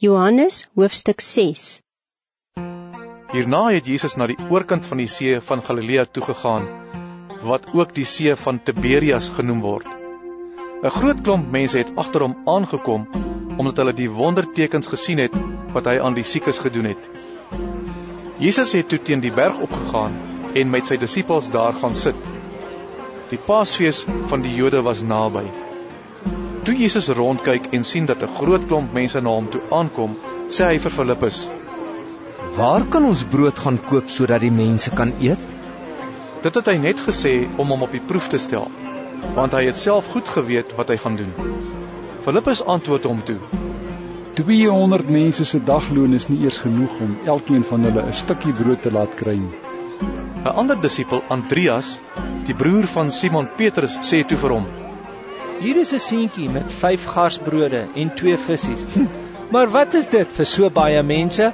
Johannes hoofstuk 6 Hierna het Jesus na die oorkant van die see van Galilea toe gegaan, wat ook die see van Tiberias genoem word. 'n Groot klomp mense het agter hom aangekom omdat hulle die wondertekens gesien het wat hy aan die siekes gedoen het. Jesus het toe teen die berg opgegaan en met sy disippels daar gaan sit. Die Paasfees van die Jode was naby. Toe Jesus rondkyk en sien dat 'n groot klomp mense na hom toe aankom, sê hy vir Filippus: "Waar kan ons brood gaan koop sodat die mense kan eet?" Dit het hy net gesê om hom op die proef te stel, want hy het self goed geweet wat hy gaan doen. Filippus antwoord hom toe: 200 mense se dagloon is nie eers genoeg om elkeen van hulle 'n stukkie brood te laat kry nie. 'n Ander disipel, Andreas, die broer van Simon Petrus, sê toe vir hom: Hier is 'n seentjie met 5 garsbrode en 2 visse. Maar wat is dit vir so baie mense?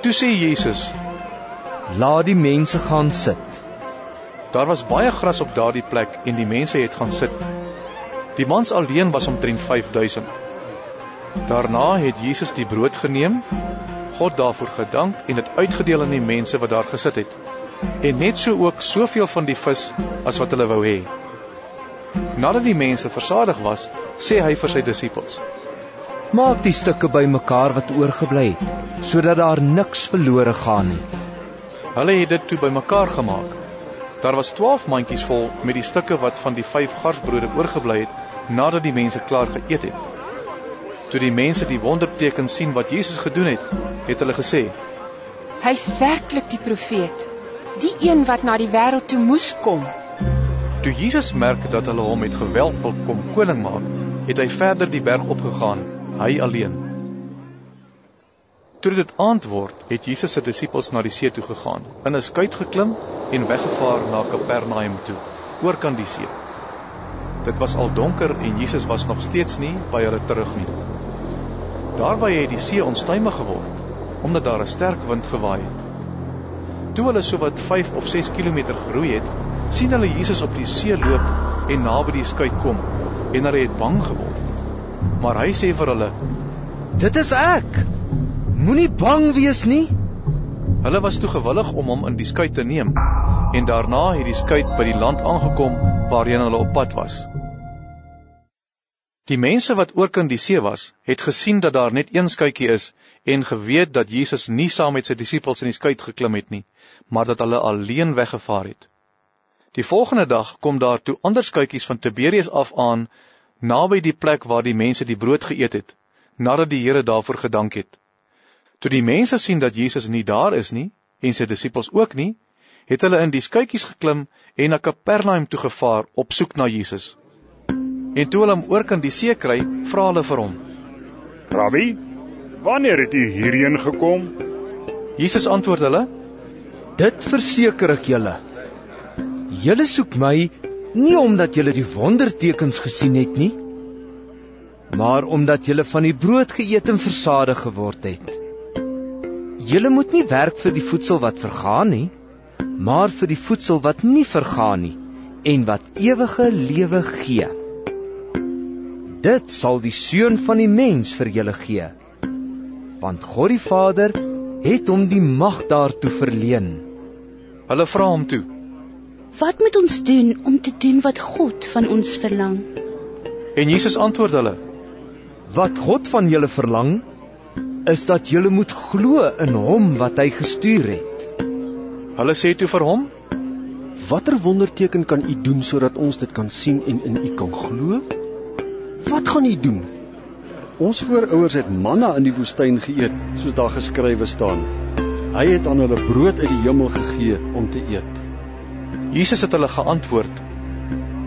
Toe sê Jesus: "Laat die mense gaan sit." Daar was baie gras op daardie plek en die mense het gaan sit. Die mans alleen was omtrent 5000. Daarna het Jesus die brood geneem, God daarvoor gedank en dit uitgedeel aan die mense wat daar gesit het. En net so ook soveel van die vis as wat hulle wou hê. Nadat die mense versadig was, sê hy vir sy disippels: Maak die stukke bymekaar wat oorgebly het, sodat daar niks verlore gaan nie. Hulle het dit toe bymekaar gemaak. Daar was 12 mandjies vol met die stukke wat van die 5 garsbrode oorgebly het nadat die mense klaar geëet het. Toe die mense die wonderteken sien wat Jesus gedoen het, het hulle gesê: Hy's werklik die profeet, die een wat na die wêreld toe moes kom. Toe Jesus merk dat hulle hom met geweld wil kom koning maak, het hy verder die berg opgegaan, hy alleen. Toe dit aand word, het Jesus se disippels na die see toe gegaan, in 'n skuit geklim en weggevaar na Kapernaum toe, oor kan die see. Dit was al donker en Jesus was nog steeds nie by hulle terug nie. Daarby het die see onstuimig geword omdat daar 'n sterk wind gewaai het. Toe hulle sowat 5 of 6 km geroei het, sien hulle Jesus op die see loop en naby die skuit kom en hulle het bang geword. Maar hy sê vir hulle: "Dit is ek. Moenie bang wees nie." Hulle was toe gewillig om hom in die skuit te neem en daarna het die skuit by die land aangekom waarheen hulle op pad was. Die mense wat oor kan die see was, het gesien dat daar net een skuitjie is en geweet dat Jesus nie saam met sy disippels in die skuit geklim het nie, maar dat hulle alleen weggevaar het. Die volgende dag kom daar toe ander skuitjies van Tiberias af aan naby die plek waar die mense die brood geëet het, nadat die Here daarvoor gedank het. Toe die mense sien dat Jesus nie daar is nie en sy disippels ook nie, het hulle in die skuitjies geklim en na Kapernaum toe gevaar op soek na Jesus. En toe hulle hom oor kan die see kry, vra hulle vir hom: "Rabbi, wanneer het u hierheen gekom?" Jesus antwoord hulle: "Dit verseker ek julle." Julle soek my nie omdat julle die wondertekens gesien het nie, maar omdat julle van die brood geëet en versadig geword het. Julle moet nie werk vir die voedsel wat vergaan nie, maar vir die voedsel wat nie vergaan nie en wat ewige lewe gee. Dit sal die seun van die mens vir julle gee. Want God die Vader het hom die mag daartoe verleen. Hulle vra hom toe: Wat moet ons doen om te doen wat God van ons verlang? En Jesus antwoord hulle: Wat God van julle verlang, is dat julle moet glo in hom wat hy gestuur het. Hulle sê toe vir hom: Watter wonderteken kan u doen sodat ons dit kan sien en in u kan glo? Wat gaan u doen? Ons voorouers het manna in die woestyn geëet, soos daar geskrywe staan. Hy het aan hulle brood uit die hemel gegee om te eet. Jesus het hulle geantwoord: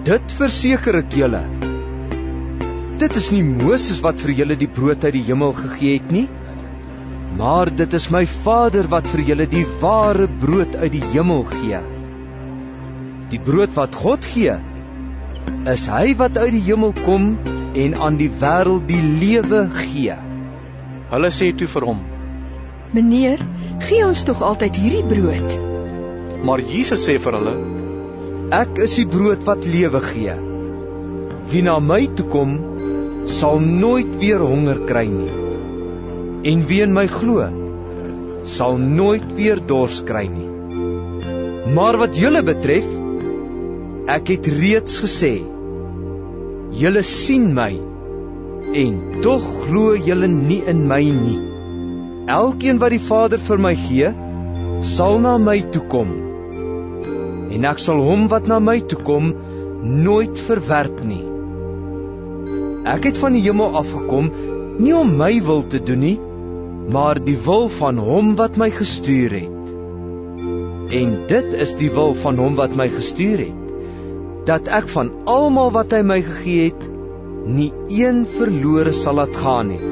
Dit verseker ek julle. Dit is nie Moses wat vir julle die brood uit die hemel gegee het nie, maar dit is my Vader wat vir julle die ware brood uit die hemel gee. Die brood wat God gee, is hy wat uit die hemel kom en aan die wêreld die lewe gee. Hulle sê toe vir hom: Meneer, gee ons tog altyd hierdie brood. Maar Jesus sê vir hulle: Ek is die brood wat lewe gee. Wie na my toe kom, sal nooit weer honger kry nie. En wie in my glo, sal nooit weer dors kry nie. Maar wat julle betref, ek het reeds gesê, julle sien my en tog glo julle nie in my nie. Elkeen wat die Vader vir my gee, sal na my toe kom. En ek sal hom wat na my toe kom nooit verwerp nie. Ek het van die hemel afgekom nie om my wil te doen nie, maar die wil van hom wat my gestuur het. En dit is die wil van hom wat my gestuur het, dat ek van almal wat hy my gegee het, nie een verlore sal laat gaan nie,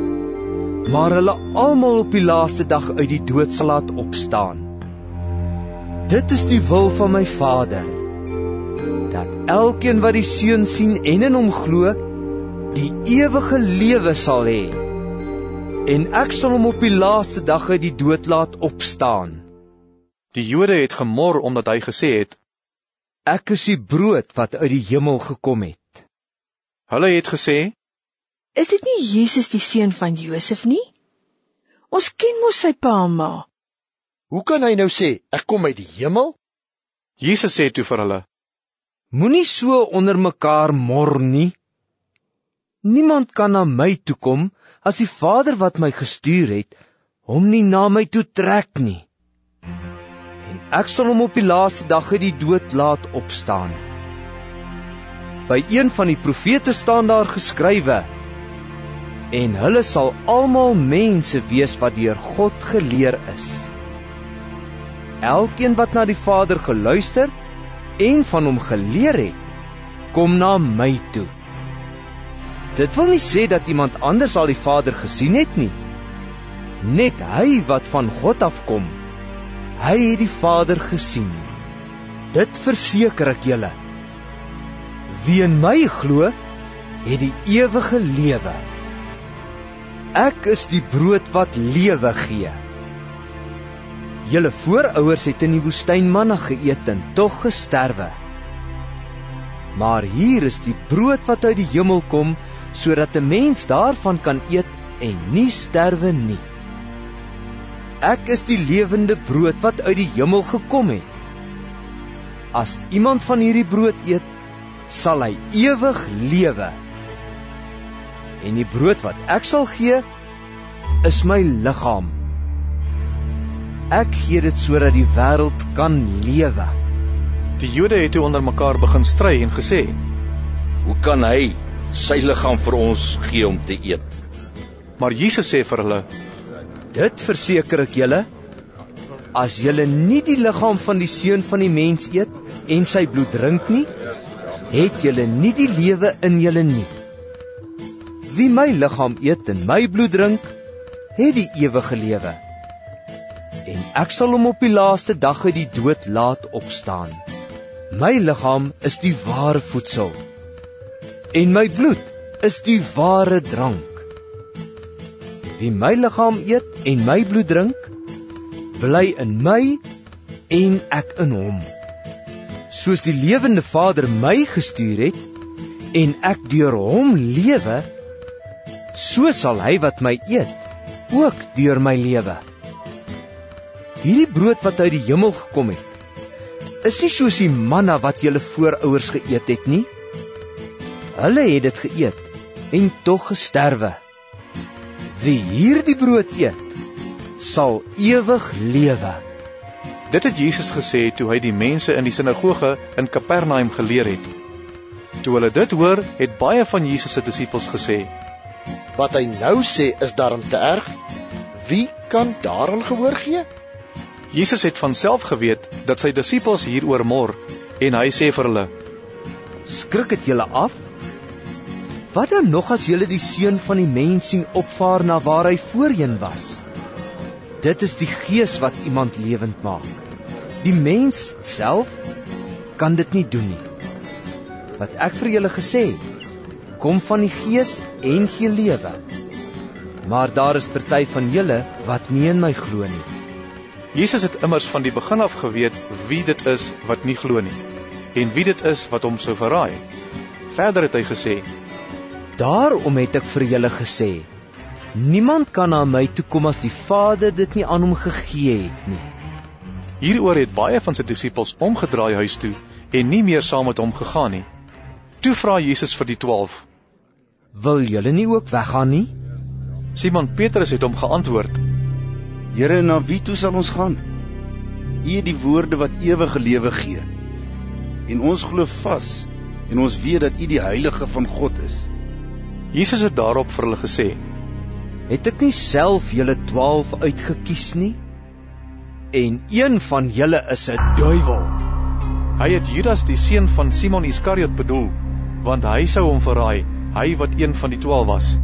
maar hulle almal op die laaste dag uit die dood sal laat opstaan. Dit is die wil van my Vader, dat elkeen wat die Seun sien en in hom glo, die ewige lewe sal hê. En ek sal hom op die laaste dag uit die dood laat opstaan. Die Jode het gemor omdat hy gesê het: Ek is die brood wat uit die hemel gekom het. Hulle het gesê: Is dit nie Jesus die seun van Josef nie? Ons ken mos sy pa en ma. Hoe kan hy nou sê ek kom uit die hemel? Jesus sê toe vir hulle: Moenie so onder mekaar mor nie. Niemand kan na my toe kom as die Vader wat my gestuur het hom nie na my toe trek nie. En ek sal hom op die laaste dag uit die dood laat opstaan. By een van die profete staan daar geskrywe: En hulle sal almal mense wees wat deur God geleer is. Elkeen wat na die Vader geluister en van hom geleer het, kom na my toe. Dit wil nie sê dat iemand anders al die Vader gesien het nie. Net hy wat van God afkom, hy het die Vader gesien. Dit verseker ek julle. Wie in my glo, het die ewige lewe. Ek is die brood wat lewe gee. Julle voorouers het in die woestyn manna geëet en tog gesterwe. Maar hier is die brood wat uit die hemel kom sodat 'n mens daarvan kan eet en nie sterwe nie. Ek is die lewende brood wat uit die hemel gekom het. As iemand van hierdie brood eet, sal hy ewig lewe. En die brood wat ek sal gee, is my liggaam. Ek gee dit sodat die wêreld kan lewe. Die Jode het toe onder mekaar begin stry en gesê: "Hoe kan hy sy liggaam vir ons gee om te eet. Maar Jesus sê vir hulle: Dit verseker ek julle, as julle nie die liggaam van die seun van die mens eet en sy bloed drink nie, het julle nie die lewe in julle nie. Wie my liggaam eet en my bloed drink, het die ewige lewe. En ek sal hom op die laaste dag uit die dood laat opstaan. My liggaam is die ware voedsel en my bloed is die ware drank. Wie my liggaam eet en my bloed drink, bly in my en ek in hom. Soos die lewende Vader my gestuur het en ek deur hom lewe, so sal hy wat my eet ook deur my lewe. Hierdie brood wat uit die hemel gekom het, is nie soos die manna wat julle voorouers geëet het nie. Hulle het dit geëet en tog gesterwe. Wie hierdie brood eet, sal ewig lewe. Dit het Jesus gesê toe hy die mense in die sinagoge in Kapernaum geleer het. Toe hulle dit hoor, het baie van Jesus se disippels gesê: "Wat hy nou sê is darm te erg. Wie kan daaraan gehoor gee?" Jesus het van self geweet dat sy disippels hieroor mor en hy sê vir hulle: "Skrik dit julle af? Wat dan nog as julle die seun van die mens sien opvaar na waar hy voorheen was? Dit is die gees wat iemand lewend maak. Die mens self kan dit nie doen nie. Wat ek vir julle gesê het, kom van die gees en gee lewe. Maar daar is party van julle wat nie in my glo nie. Jesus het immers van die begin af geweet wie dit is wat nie glo nie en wie dit is wat hom sou verraai. Verder het hy gesê: Daarom het ek vir julle gesê: Niemand kan na my toe kom as die Vader dit nie aan hom gegee het nie. Hieroor het baie van sy disippels omgedraai huis toe en nie meer saam met hom gegaan nie. Toe vra Jesus vir die 12: "Wil julle nie ook weggaan nie?" Simon Petrus het hom geantwoord: "Here, na wie toe sal ons gaan? U het die woorde wat ewige lewe gee. En ons glo vas en ons weet dat U die heilige van God is." Jesus het daarop vir hulle gesê: "Het ek nie self julle 12 uitgekies nie? En een van julle is 'n duiwel." Hy het Judas die seun van Simon Iskariot bedoel, want hy sou hom verraai, hy wat een van die 12 was.